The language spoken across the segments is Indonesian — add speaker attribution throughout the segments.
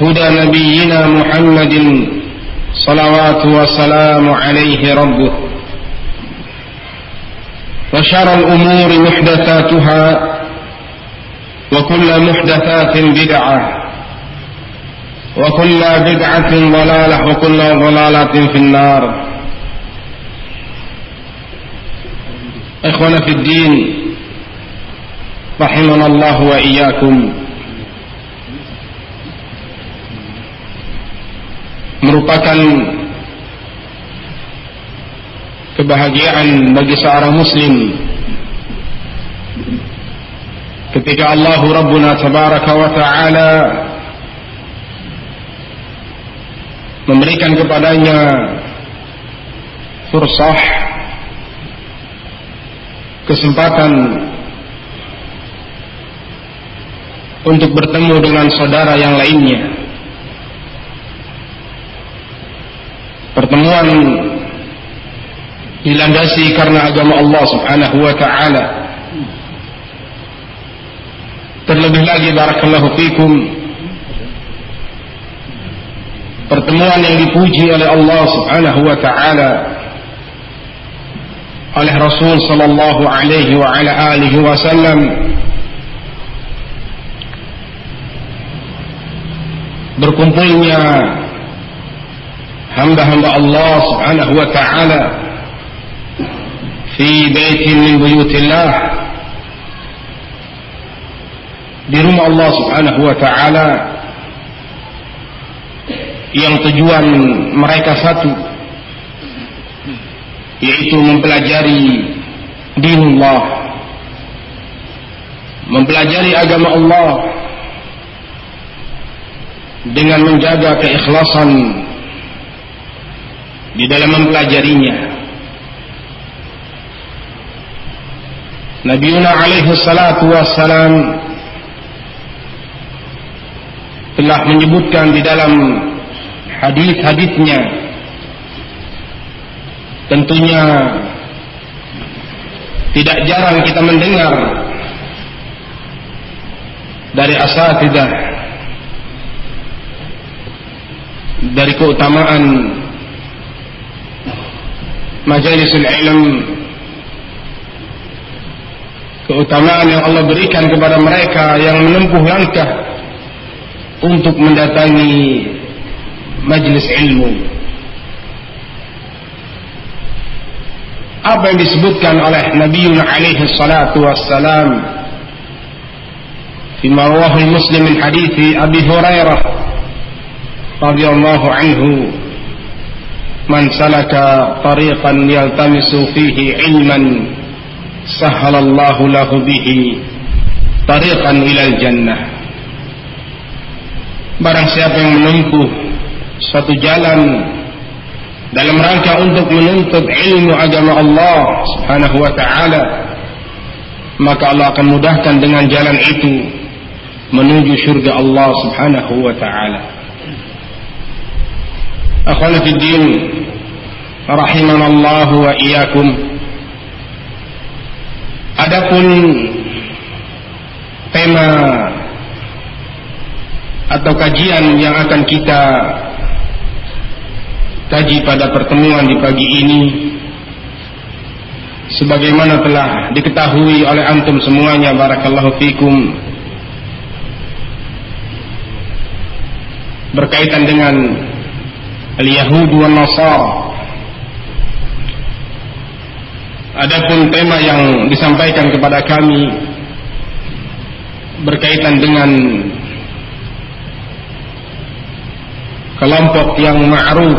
Speaker 1: هدى نبينا محمد صلوات وسلام عليه ربه. وشر الأمور محدثاتها وكل محدثات بدعة وكل بدعة ضلالة وكل ضلالة في النار. إخوانا في الدين رحمنا الله وإياكم. Merupakan kebahagiaan bagi seorang muslim. Ketika Allah Rabbuna tabaraka wa taala memberikan kepadanya fursah kesempatan untuk bertemu dengan saudara yang lainnya pertemuan dilandasi karena agama Allah Subhanahu wa taala. Terlebih lagi barakallahu fikum pertemuan yang dipuji oleh Allah Subhanahu wa taala oleh Rasul sallallahu alaihi wa ala alihi wasallam berkumpulnya hamba-hamba Allah subhanahu wa ta'ala fi baitin min buyutillah. Di rumah Allah subhanahu wa ta'ala yang tujuan mereka satu yaitu mempelajari dinullah mempelajari agama Allah dengan menjaga keikhlasan di dalam mempelajarinya. Nabi Yunus alaihi salatu wassalam telah menyebutkan di dalam hadis-hadisnya tentunya tidak jarang kita mendengar dari asatidah dari keutamaan majalisul ilm keutamaan yang Allah berikan kepada mereka yang menempuh langkah untuk mendatangi majlis ilmu apa yang disebutkan oleh Nabi alaihi salatu wassalam فيما رواه المسلم من حديث أبي هريرة رضي الله عنه من سلك طريقا يلتمس فيه علما سهل الله له به طريقا إلى الجنة Barang siapa yang menempuh satu jalan dalam rangka untuk menuntut ilmu agama Allah Subhanahu wa taala maka Allah akan mudahkan dengan jalan itu menuju surga Allah Subhanahu wa taala. Akhwani fi din rahimanallahu wa iyyakum. Adapun tema atau kajian yang akan kita kaji pada pertemuan di pagi ini sebagaimana telah diketahui oleh antum semuanya barakallahu fikum berkaitan dengan al-Yahud Nasara Adapun tema yang disampaikan kepada kami berkaitan dengan kelompok yang ma'ruf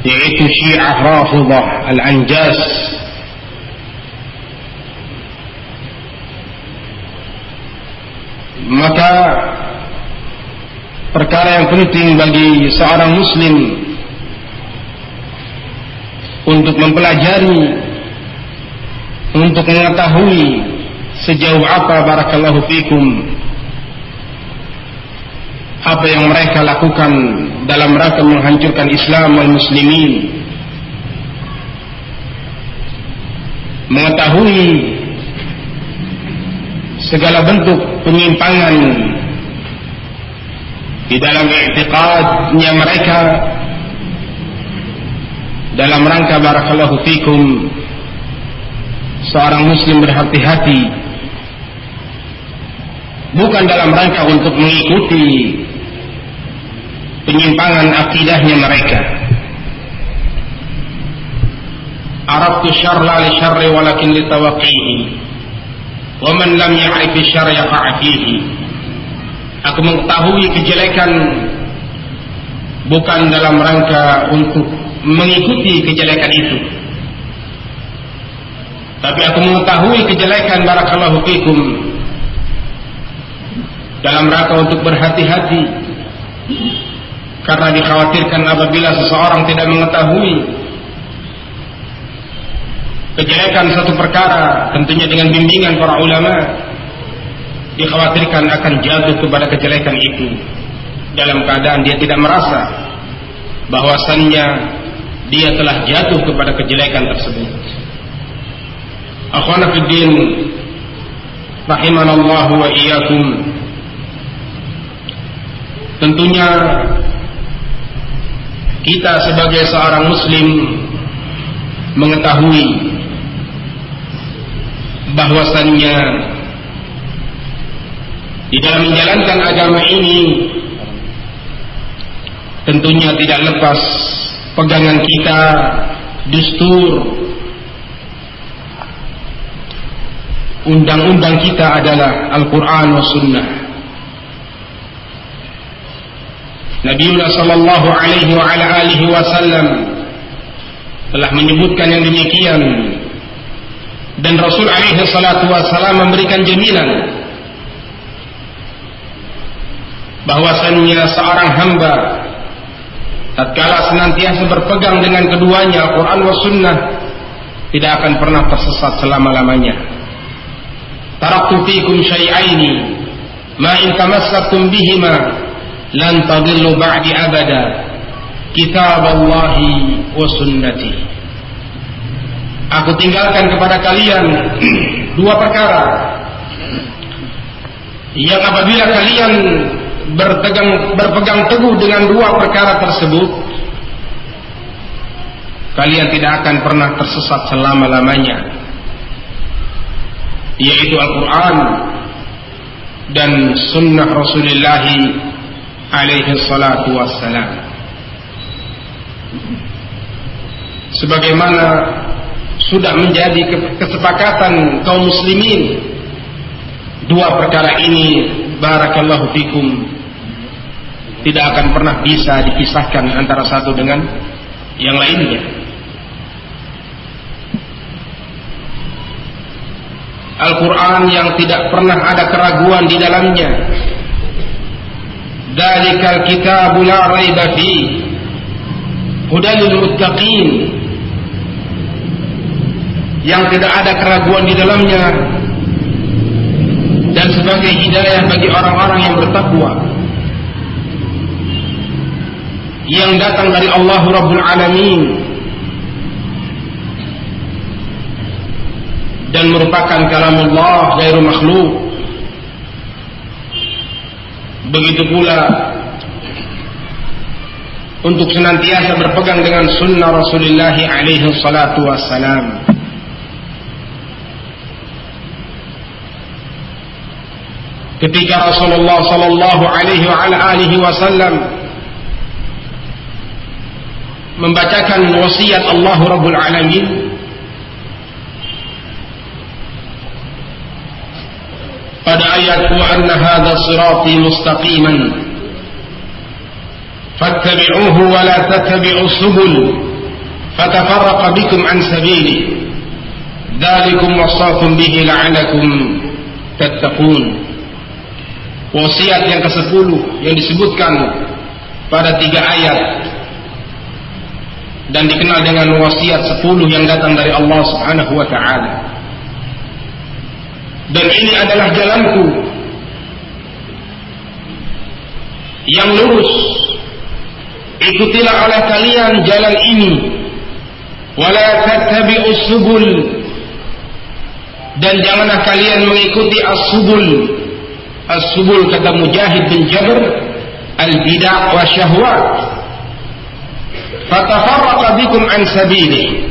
Speaker 1: yaitu Syiah Rafidah Al-Anjas. Maka perkara yang penting bagi seorang muslim untuk mempelajari untuk mengetahui sejauh apa barakallahu fikum apa yang mereka lakukan dalam rangka menghancurkan Islam dan muslimin. Mengetahui segala bentuk penyimpangan di dalam i'tiqadnya mereka dalam rangka barakallahu fikum seorang muslim berhati-hati bukan dalam rangka untuk mengikuti penyimpangan akidahnya mereka. Arabtu li syarri walakin li tawaqihi. Wa man lam ya'rif. Aku mengetahui kejelekan bukan dalam rangka untuk mengikuti kejelekan itu. Tapi aku mengetahui kejelekan barakallahu fikum dalam rangka untuk berhati-hati karena dikhawatirkan apabila seseorang tidak mengetahui kejelekan satu perkara tentunya dengan bimbingan para ulama dikhawatirkan akan jatuh kepada kejelekan itu dalam keadaan dia tidak merasa bahwasannya dia telah jatuh kepada kejelekan tersebut. Akhwana fiddin rahimanallahu wa iyyakum. Tentunya kita sebagai seorang muslim mengetahui bahwasannya di dalam menjalankan agama ini tentunya tidak lepas pegangan kita dustur undang-undang kita adalah Al-Quran wa Sunnah. Nabi sallallahu alaihi wa ala alihi wasallam telah menyebutkan yang demikian. Dan Rasul alaihi salatu wasallam memberikan jaminan bahwasannya seorang hamba tatkala senantiasa berpegang dengan keduanya Al-Quran wa Sunnah tidak akan pernah tersesat selama-lamanya. Taraktu fikum syai'aini ma in tamassaktum bihima lan tadillu ba'di abada kitab Allah wa sunnati. Aku tinggalkan kepada kalian dua perkara. Yang apabila kalian berpegang berpegang teguh dengan dua perkara tersebut kalian tidak akan pernah tersesat selama-lamanya yaitu Al-Quran dan sunnah Rasulullah alaihi salatu wassalam. Sebagaimana sudah menjadi kesepakatan kaum muslimin dua perkara ini barakallahu fikum tidak akan pernah bisa dipisahkan antara satu dengan yang lainnya. Al-Quran yang tidak pernah ada keraguan di dalamnya. Dalikal kitabu la raiba fi hudalil muttaqin yang tidak ada keraguan di dalamnya dan sebagai hidayah bagi orang-orang yang bertakwa yang datang dari Allah Rabbul Alamin dan merupakan kalamullah gairu makhluk. Begitu pula untuk senantiasa berpegang dengan sunnah Rasulullah alaihi salatu wassalam. Ketika Rasulullah sallallahu alaihi wa alihi wasallam membacakan wasiat Allah Rabbul Alamin. Pada ayat wa anna hadha sirati mustaqiman fattabi'uhu wa la tattabi'u subul fatafarraqa bikum an sabili dzalikum wasaqum bihi la'allakum tattaqun. Wasiat yang ke-10 yang disebutkan pada tiga ayat dan dikenal dengan wasiat 10 yang datang dari Allah Subhanahu wa taala. Dan ini adalah jalanku yang lurus. Ikutilah oleh kalian jalan ini. Wala tattabi'us subul dan janganlah kalian mengikuti as-subul as-subul kata Mujahid bin Jabr al-bid'ah wa syahwat fatafarraqa bikum an sabili.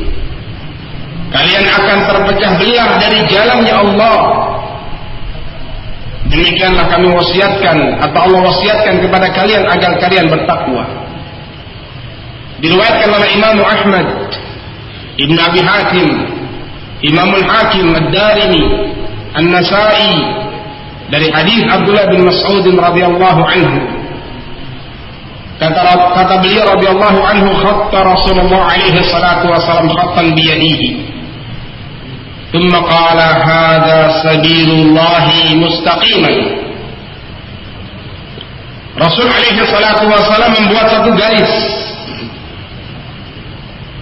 Speaker 1: Kalian akan terpecah belah dari jalannya Allah. Demikianlah kami wasiatkan atau Allah wasiatkan kepada kalian agar kalian bertakwa. Diriwayatkan oleh Imam Ahmad Ibn Abi Hatim Imam Al-Hakim Ad-Darimi An-Nasai dari hadis Abdullah bin Mas'ud radhiyallahu anhu kata kata beliau radhiyallahu anhu khatta Rasulullah alaihi salatu wasallam khattan bi yadihi ثم قال هذا سبيل الله مستقيما Rasul alaihi salatu wasallam membuat satu garis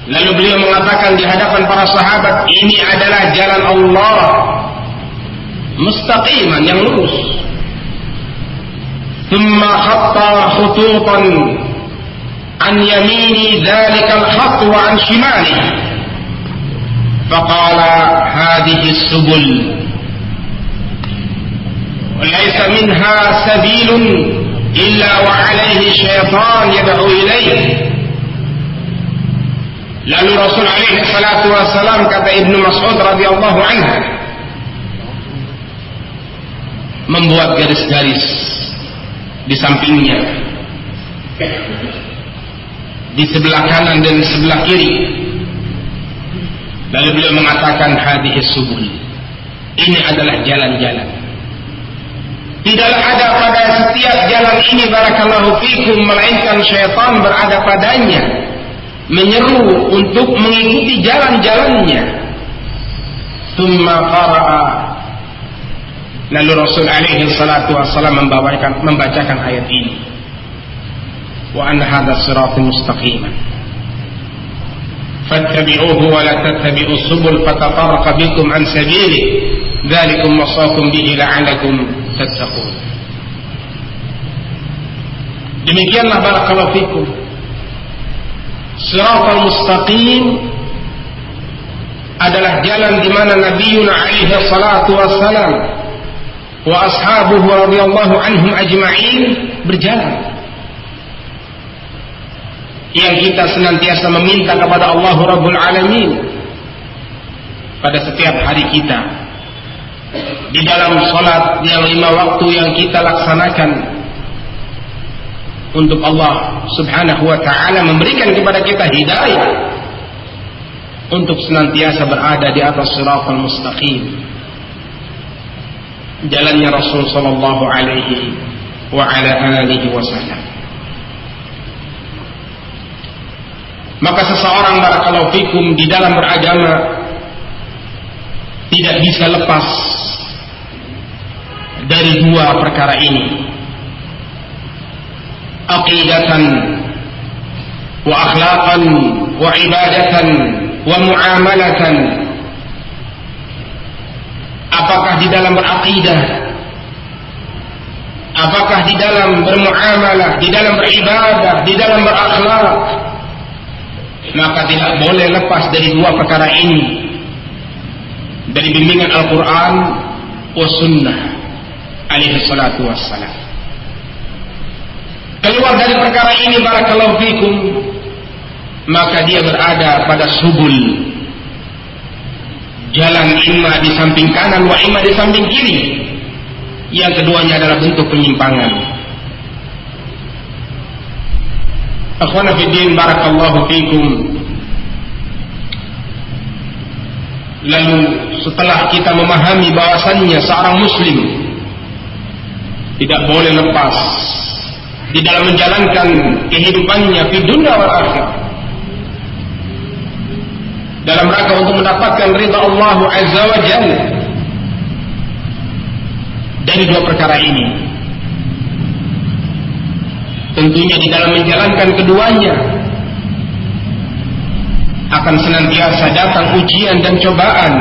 Speaker 1: Lalu beliau mengatakan di hadapan para sahabat, ini adalah jalan Allah mustaqiman yang lurus. ثم خط خطوطا عن يمين ذلك الخط وعن شماله فقال هذه السبل. وليس منها سبيل إلا وعليه شيطان يدعو إليه. Lalu Rasul alaihi salatu wassalam kata Ibnu Mas'ud radhiyallahu anhu membuat garis-garis di sampingnya. Di sebelah kanan dan sebelah kiri. Lalu beliau mengatakan hadis subul. Ini adalah jalan-jalan. Tidaklah ada pada setiap jalan ini barakallahu fikum melainkan syaitan berada padanya menyeru untuk mengikuti jalan-jalannya. Thumma Lalu Rasul alaihi salatu wassalam membawakan membacakan ayat ini. Wa anna hadha siratal mustaqiman. Fattabi'uhu wa la tattabi'u subul fatafarraqa bikum an sabili. Dzalikum wasaqum bihi la'allakum tattaqun. Demikianlah barakallahu fikum. Siratal mustaqim adalah jalan di mana Nabi alaihi salatu wassalam wa ashabuhu radhiyallahu anhum ajma'in berjalan. Yang kita senantiasa meminta kepada Allah Rabbul Alamin pada setiap hari kita. Di dalam salat yang lima waktu yang kita laksanakan untuk Allah Subhanahu wa taala memberikan kepada kita hidayah untuk senantiasa berada di atas siratal mustaqim jalannya Rasul sallallahu alaihi wa ala alihi wasallam. Maka seseorang barakallahu fikum di dalam beragama tidak bisa lepas dari dua perkara ini. Aqidatan wa akhlaqan wa ibadatan wa muamalatan apakah di dalam berakidah? Apakah di dalam bermuamalah? Di dalam beribadah? Di dalam berakhlak? Maka tidak boleh lepas dari dua perkara ini. Dari bimbingan Al-Quran wa sunnah alaihi salatu wassalam. Keluar dari perkara ini barakallahu fikum maka dia berada pada subul jalan imma di samping kanan wa imma di samping kiri. Yang keduanya adalah bentuk penyimpangan. Akhwana fiddin barakallahu fikum. Lalu setelah kita memahami bahwasannya seorang muslim tidak boleh lepas di dalam menjalankan kehidupannya di dunia wal dalam rangka untuk mendapatkan ridha Allah Azza wa Jalla dari dua perkara ini. Tentunya di dalam menjalankan keduanya akan senantiasa datang ujian dan cobaan.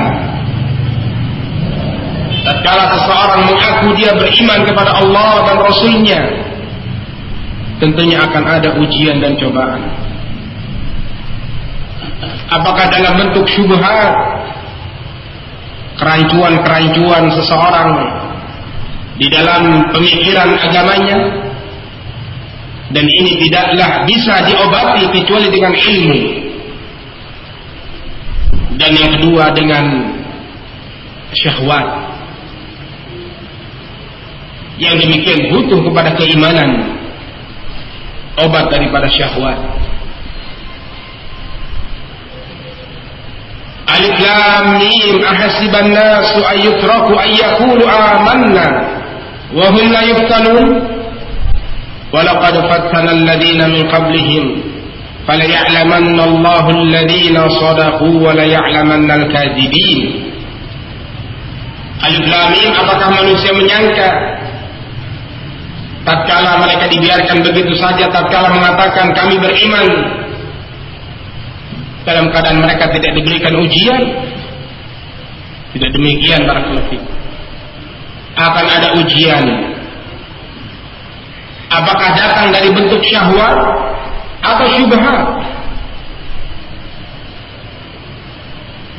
Speaker 1: Tatkala seseorang mengaku dia beriman kepada Allah dan Rasulnya tentunya akan ada ujian dan cobaan apakah dalam bentuk syubhat? Kerancuan-kerancuan seseorang di dalam pemikiran agamanya? Dan ini tidaklah bisa diobati kecuali dengan ilmu. Dan yang kedua dengan syahwat. Yang demikian butuh kepada keimanan. Obat daripada syahwat Alif Lam Mim ahasiban nasu ayyutraku ayyakulu amanna wa hum la yuftanun ولقد فتن الذين من قبلهم فليعلمن الله الذين صدقوا وليعلمن الكاذبين Alif Lam Mim apakah manusia menyangka tatkala mereka dibiarkan begitu saja tatkala mengatakan kami beriman dalam keadaan mereka tidak diberikan ujian tidak demikian para akan ada ujian Apakah datang dari bentuk syahwat atau syubhat?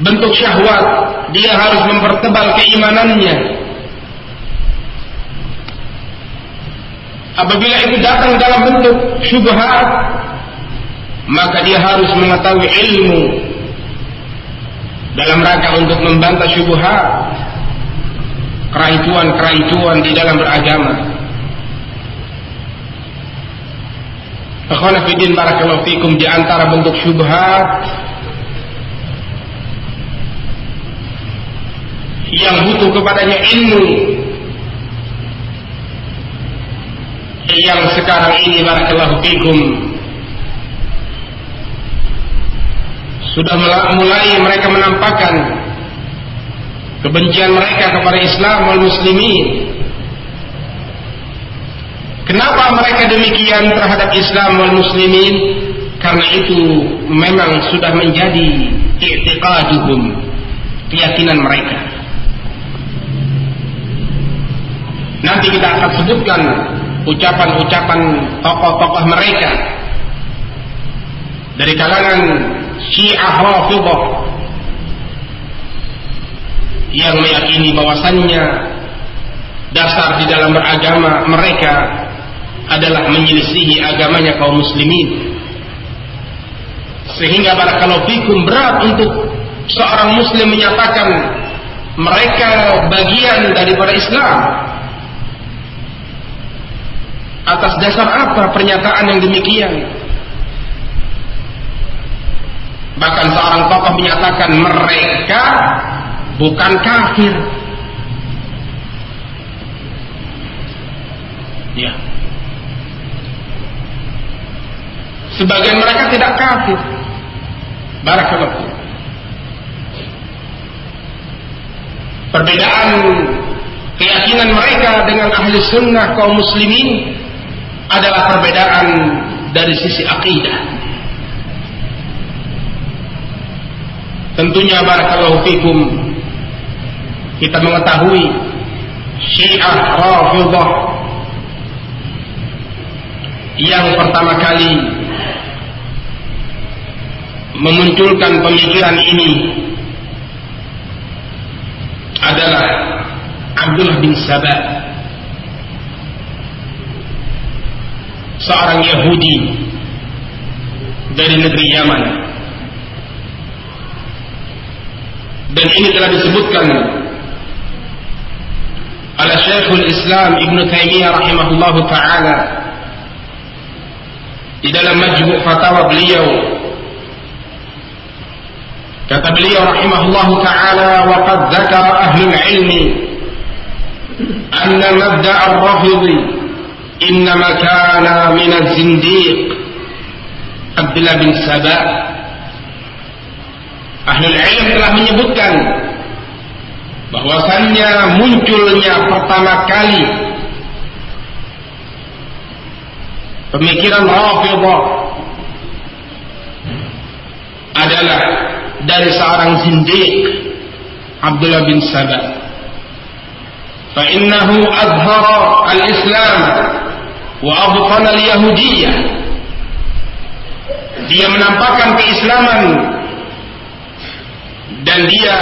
Speaker 1: Bentuk syahwat dia harus mempertebal keimanannya. Apabila itu datang dalam bentuk syubhat, maka dia harus mengetahui ilmu dalam rangka untuk membantah syubhat, kerancuan-kerancuan di dalam beragama. Akhwana fidin barakallahu fikum di antara bentuk syubhat yang butuh kepadanya ilmu yang sekarang ini barakallahu fikum sudah mulai mereka menampakkan kebencian mereka kepada Islam wal muslimin Kenapa mereka demikian terhadap Islam wal muslimin? Karena itu memang sudah menjadi i'tiqaduhum, keyakinan mereka. Nanti kita akan sebutkan ucapan-ucapan tokoh-tokoh mereka dari kalangan Syiah Rafidhah yang meyakini bahwasannya dasar di dalam beragama mereka adalah menyelisihi agamanya kaum muslimin. Sehingga barakallahu fikum berat untuk seorang muslim menyatakan mereka bagian daripada Islam. Atas dasar apa pernyataan yang demikian bahkan seorang tokoh menyatakan mereka bukan kafir ya Sebagian mereka tidak kafir. Barakallahu. Perbedaan keyakinan mereka dengan ahli sunnah kaum muslimin adalah perbedaan dari sisi akidah. Tentunya barakallahu fikum kita mengetahui Syiah Rafidah yang pertama kali memunculkan pemikiran ini adalah Abdullah bin Sabah seorang Yahudi dari negeri Yaman dan ini telah disebutkan oleh Syekhul Islam Ibn Taimiyah rahimahullah taala di dalam majmu' fatwa beliau kata beliau rahimahullah taala wa qad dzakara ahlul ilmi anna mabda' ar-rafidhi إنما كان من الزنديق عبد الله bin Sabah Ahlul ilm telah menyebutkan bahwasannya munculnya pertama kali pemikiran Rafidah adalah dari seorang zindiq Abdullah bin Sabah. فإنه أظهر الإسلام wa abqana al-yahudiyah dia menampakkan keislaman dan dia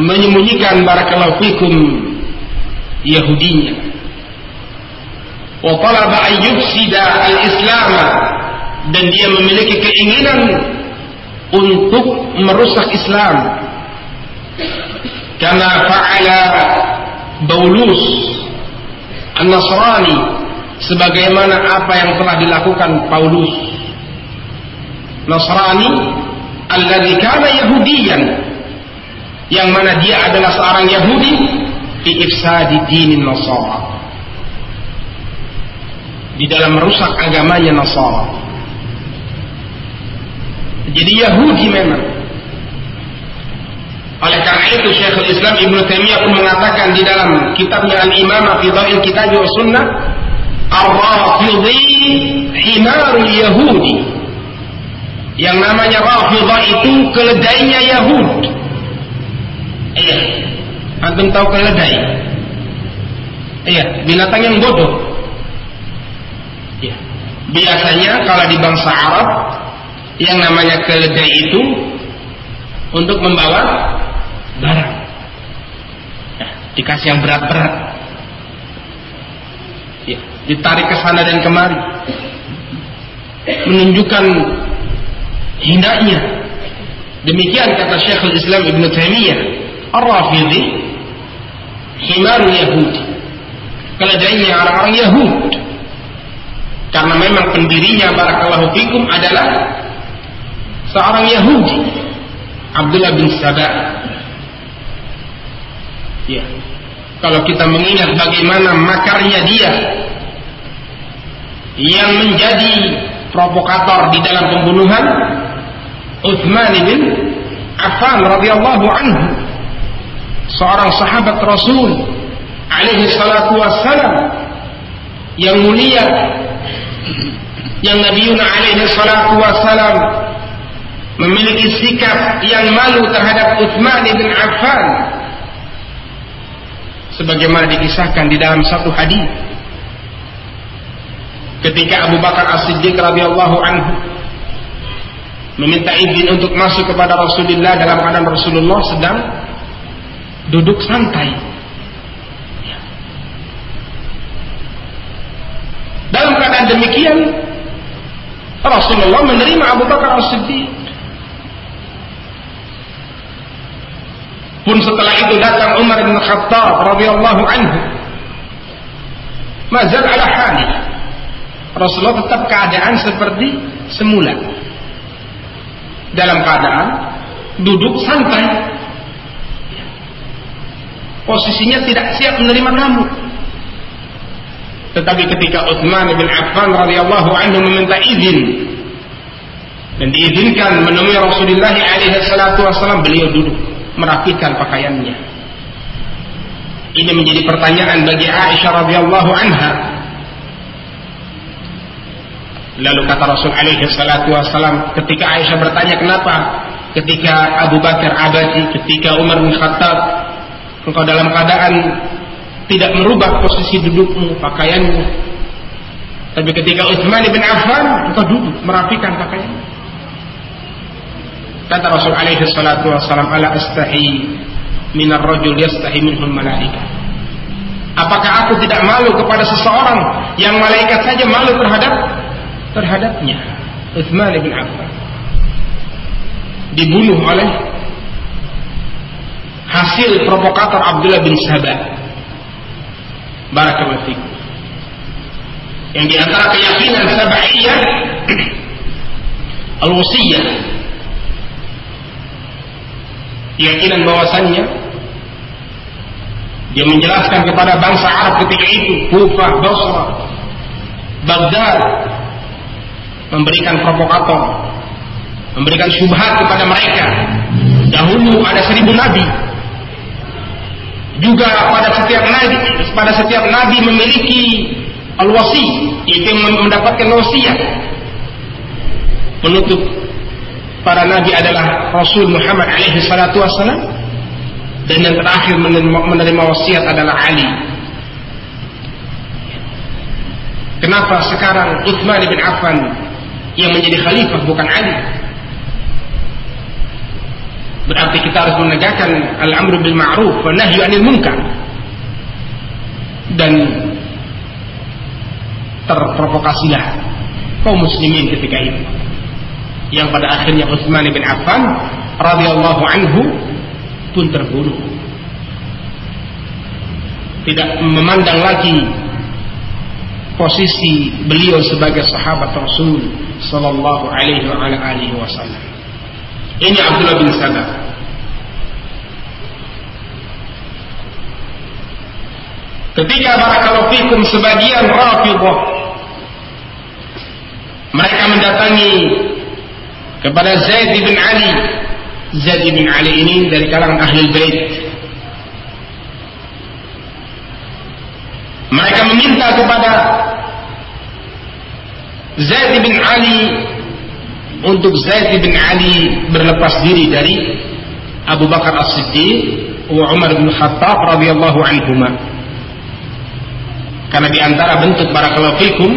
Speaker 1: menyembunyikan barakallahu fikum Yahudinya. Wa talaba an yufsida al-islam. Dan dia memiliki keinginan untuk merusak Islam. Karena fa'ala Baulus An-Nasrani sebagaimana apa yang telah dilakukan Paulus. Nasrani alladzi kana yahudiyan yang mana dia adalah seorang Yahudi fi ifsadi dinin Nasara. Di dalam merusak agamanya Nasara. Jadi Yahudi memang. Oleh karena itu Syekhul Islam Ibnu Taimiyah pun mengatakan di dalam kitabnya Al-Imamah fi Dhail Kitab wa Sunnah Ar-Rafidhi Himarul Yahudi. Yang namanya Rafidah itu keledainya Yahud Iya. Antum tahu keledai? Iya binatang yang bodoh. Iya. Biasanya kalau di bangsa Arab Yang namanya keledai itu Untuk membawa barang. Ya, Dikasih yang berat-berat. Ditarik ke sana dan kemari. Menunjukkan hinanya demikian kata Syekhul Islam Ibn Taimiyah Ar-Rafidhi himarul Yahudi. Keledainya orang-orang Yahud. Karena memang pendirinya barakallahu fikum adalah seorang Yahudi. Abdullah bin Sabah. Ya. Kalau kita mengingat bagaimana makarnya dia yang menjadi provokator di dalam pembunuhan Uthman bin Affan radhiyallahu anhu seorang sahabat Rasul alaihi salatu wassalam yang mulia yang Nabi Yuna alaihi salatu wassalam memiliki sikap yang malu terhadap Uthman bin Affan. Sebagaimana dikisahkan di dalam satu hadis ketika Abu Bakar As-Siddiq radhiyallahu anhu meminta izin untuk masuk kepada Rasulullah dalam keadaan Rasulullah sedang duduk santai. Dalam keadaan demikian Rasulullah menerima Abu Bakar As-Siddiq. Pun setelah itu datang Umar bin Khattab radhiyallahu anhu. Mazal ala halih Rasulullah tetap keadaan seperti semula. Dalam keadaan duduk santai. Posisinya tidak siap menerima tamu. Tetapi ketika Utsman bin Affan radhiyallahu anhu meminta izin dan diizinkan menemui Rasulullah alaihi salatu wasallam beliau duduk merapikan pakaiannya. Ini menjadi pertanyaan bagi Aisyah radhiyallahu anha. Lalu kata Rasul alaihi salatu wasallam ketika Aisyah bertanya kenapa? Ketika Abu Bakar abadi ketika Umar bin Khattab engkau dalam keadaan tidak merubah posisi dudukmu pakaianmu tapi ketika Utsman bin Affan engkau duduk merapikan pakaianmu Kata Rasul alaihi salatu wasallam, "Ala astahi minar rajul yastahi minhul malaika." Apakah aku tidak malu kepada seseorang yang malaikat saja malu terhadap terhadapnya? Utsman bin Affan dibunuh oleh hasil provokator Abdullah bin Sabah. Barakallahu fikum. Yang di antara keyakinan Sabaiyah al-wasiyah keyakinan bahwasannya dia menjelaskan kepada bangsa Arab ketika itu Kufah, Basra, Baghdad memberikan provokator memberikan syubhat kepada mereka dahulu ada seribu nabi juga pada setiap nabi pada setiap nabi memiliki al-wasi yaitu mendapatkan wasiat menutup para nabi adalah Rasul Muhammad alaihi salatu wassalam dan yang terakhir menerima, menerima wasiat adalah Ali. Kenapa sekarang Uthman bin Affan yang menjadi khalifah bukan Ali? Berarti kita harus menegakkan al-amru bil ma'ruf wa nahyu anil munkar. Dan terprovokasilah kaum muslimin ketika itu yang pada akhirnya Utsman bin Affan radhiyallahu anhu pun terbunuh. Tidak memandang lagi posisi beliau sebagai sahabat Rasul sallallahu alaihi wasallam. Ini Abdullah bin Sabah. Ketika barakallahu fikum sebagian Rafidhah mereka mendatangi kepada Zaid bin Ali. Zaid bin Ali ini dari kalangan ahli bait. Mereka meminta kepada Zaid bin Ali untuk Zaid bin Ali berlepas diri dari Abu Bakar As-Siddiq wa Umar bin Khattab radhiyallahu anhuma. Karena di antara bentuk barakallahu fikum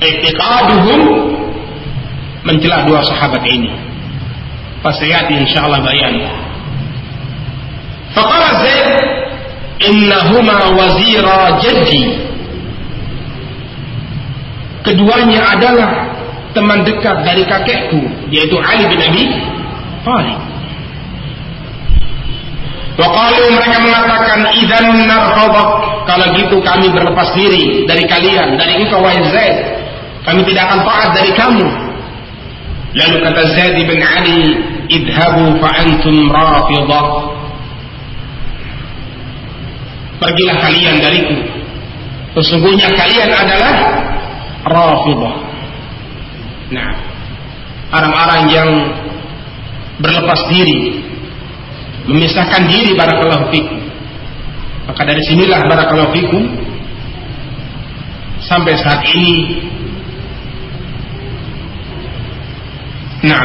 Speaker 1: i'tiqaduhum mencela dua sahabat ini. Fasayati insyaallah bayan. Faqala Zaid innahuma wazira jaddi. Keduanya adalah teman dekat dari kakekku yaitu Ali bin Abi Thalib. Waqalu mereka mengatakan idzan narhadak kalau gitu kami berlepas diri dari kalian dari engkau wahai Zaid kami tidak akan taat dari kamu Lalu kata Zaid bin Ali, "Idhabu fa antum rafidah." Pergilah kalian dariku. Sesungguhnya kalian adalah rafidah. Nah, orang-orang yang berlepas diri, memisahkan diri barakallahu fikum. Maka dari sinilah barakallahu fikum sampai saat ini Nah,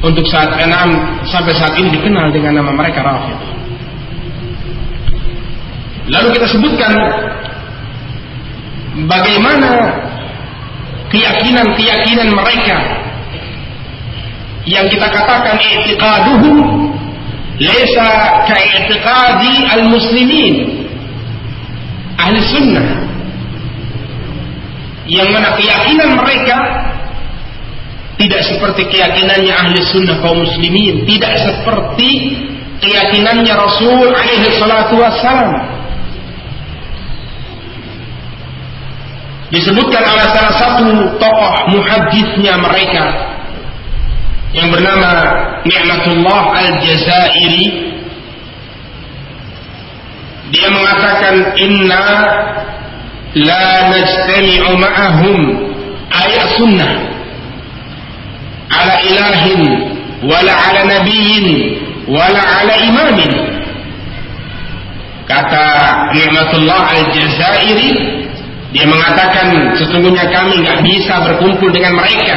Speaker 1: untuk saat enam sampai saat ini dikenal dengan nama mereka Rafid. Lalu kita sebutkan bagaimana keyakinan-keyakinan mereka yang kita katakan i'tiqaduhum laysa ka'i'tiqadi al-muslimin ahli sunnah yang mana keyakinan mereka tidak seperti keyakinannya ahli sunnah kaum muslimin. Tidak seperti keyakinannya Rasul alaihi salatu wassalam. Disebutkan oleh salah satu tokoh muhadisnya mereka yang bernama Ni'matullah Al-Jazairi. Dia mengatakan inna la najtami'u ma'ahum ayat sunnah ala ilahin wala ala nabiyyin wala ala imamin. Kata Ni'matullah Al-Jazairi dia mengatakan sesungguhnya kami nggak bisa berkumpul dengan mereka.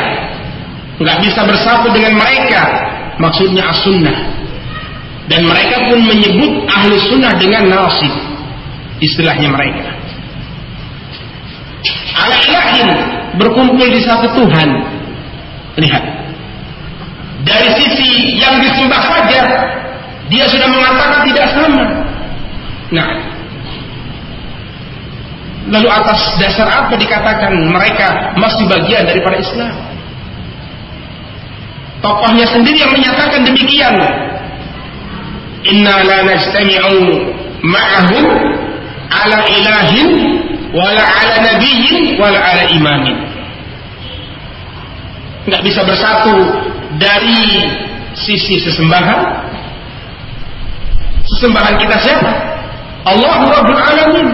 Speaker 1: Nggak bisa bersatu dengan mereka. Maksudnya as-sunnah. Dan mereka pun menyebut ahli sunnah dengan nasib. Istilahnya mereka. Ala berkumpul di satu Tuhan. Lihat. Dari sisi yang disembah saja dia sudah mengatakan tidak sama. Nah lalu atas dasar apa dikatakan mereka masih bagian daripada Islam? Tokohnya sendiri yang menyatakan demikian. Inna la najtami'u ma'ahum ala ilahin wala ala nabiyyin wala ala imamin. Nggak bisa bersatu dari sisi sesembahan. Sesembahan kita siapa? Allah Rabbul Alamin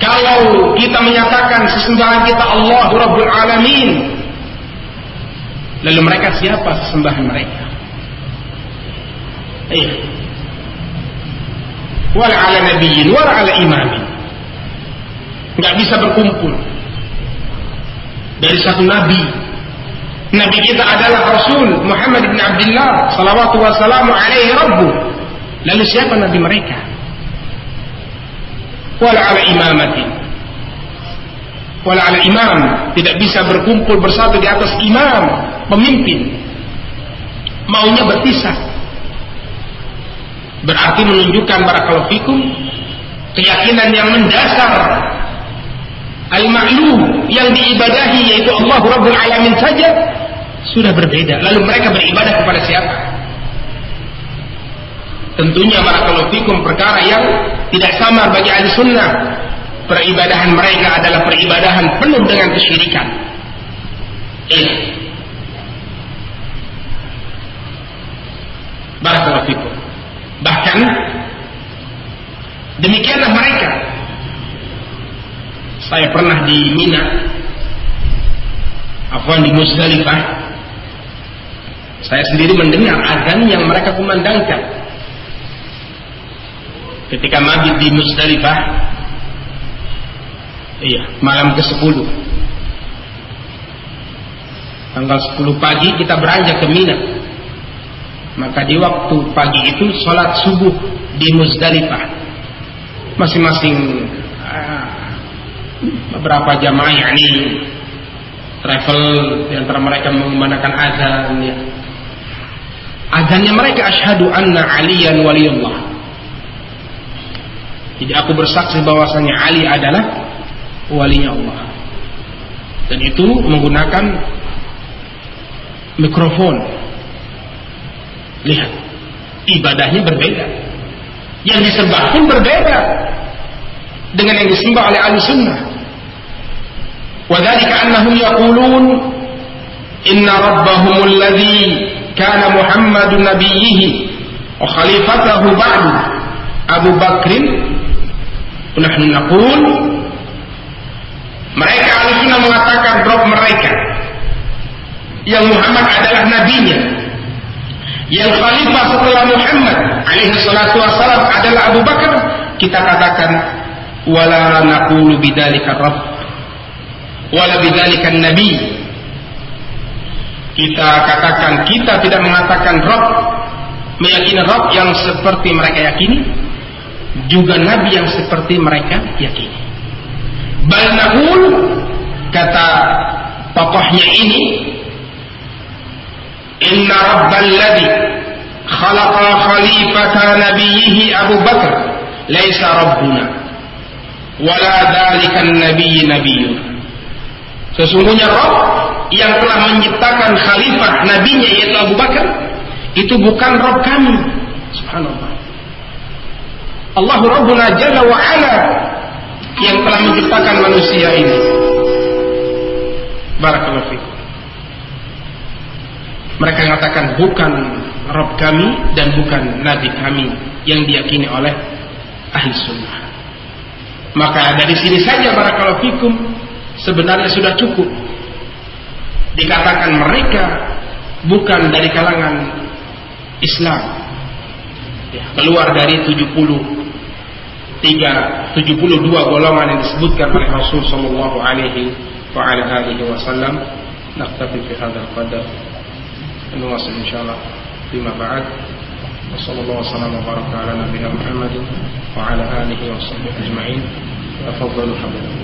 Speaker 1: kalau kita menyatakan sesembahan kita Allah Rabbul Alamin lalu mereka siapa sesembahan mereka? Iya wala ala nabiyyin wala ala imamin. Nggak bisa berkumpul. Dari satu nabi. Nabi kita adalah Rasul Muhammad bin Abdullah salawatu wassalamu alaihi rabbu lalu siapa nabi mereka wala ala imamatin. Wala ala imam. Tidak bisa berkumpul bersatu di atas imam pemimpin. Maunya berpisah. Berarti menunjukkan barakallahu fikum keyakinan yang mendasar. Al-ma'lum yang diibadahi yaitu Allah Rabbul Alamin saja sudah berbeda. Lalu mereka beribadah kepada siapa? Tentunya barakallahu fikum perkara yang tidak sama bagi ahli sunnah. Peribadahan mereka adalah peribadahan penuh dengan kesyirikan. Eh. Barakallahu fikum. Bahkan demikianlah mereka. Saya pernah di Mina, afwan di Musdalifah. Saya sendiri mendengar azan yang mereka kumandangkan. Ketika maghrib di Musdalifah, iya, malam ke-10. Tanggal 10 pagi kita beranjak ke Mina maka di waktu pagi itu sholat subuh di Muzdalifah. Masing-masing uh, beberapa jamaah yakni travel di antara mereka menggunakan azan ya. Azannya mereka asyhadu anna aliyan waliyullah. Jadi aku bersaksi bahwasanya Ali adalah walinya Allah. Dan itu menggunakan mikrofon Lihat, ibadahnya berbeda. Yang disembah pun berbeda dengan yang disembah oleh ahli sunnah. وذلك أنهم يقولون إن ربهم الذي كان محمد نبيه وخليفته بعد أبو بكر Nahnu naqul. Mereka Ahlussunnah mengatakan Rob mereka. Yang Muhammad adalah nabinya. Yang khalifah setelah Muhammad alaihi salatu wassalam adalah Abu Bakar kita katakan wala naqulu bidzalika rabb wala bidzalika nabi. Kita katakan kita tidak mengatakan Rob, meyakini Rob yang seperti mereka yakini juga Nabi yang seperti mereka yakini. Bal naqul kata tokohnya ini inna rabbal ladhi khalaqa khalifata nabiyhi Abu Bakar laisa rabbuna wala dzalika nabiyyi nabiyyun sesungguhnya Rabb yang telah menciptakan khalifah nabinya yaitu Abu Bakar itu bukan Rabb kami subhanallah Allahu Rabbuna Jalla wa Ala yang telah menciptakan manusia ini Barakallahu mereka mengatakan bukan Rob kami dan bukan Nabi kami yang diyakini oleh ahli sunnah. Maka dari sini saja para fikum sebenarnya sudah cukup dikatakan mereka bukan dari kalangan Islam. Ya, keluar dari 70 372 golongan yang disebutkan oleh Rasul sallallahu alaihi wa ala wasallam. Naktafi fi hadzal qadar. Nuwasil insyaallah bima ba'd. Wa sallallahu wasallam wa baraka ala nabiyina Muhammad wa ala alihi wa sahbihi ajma'in. Tafaddalu habibi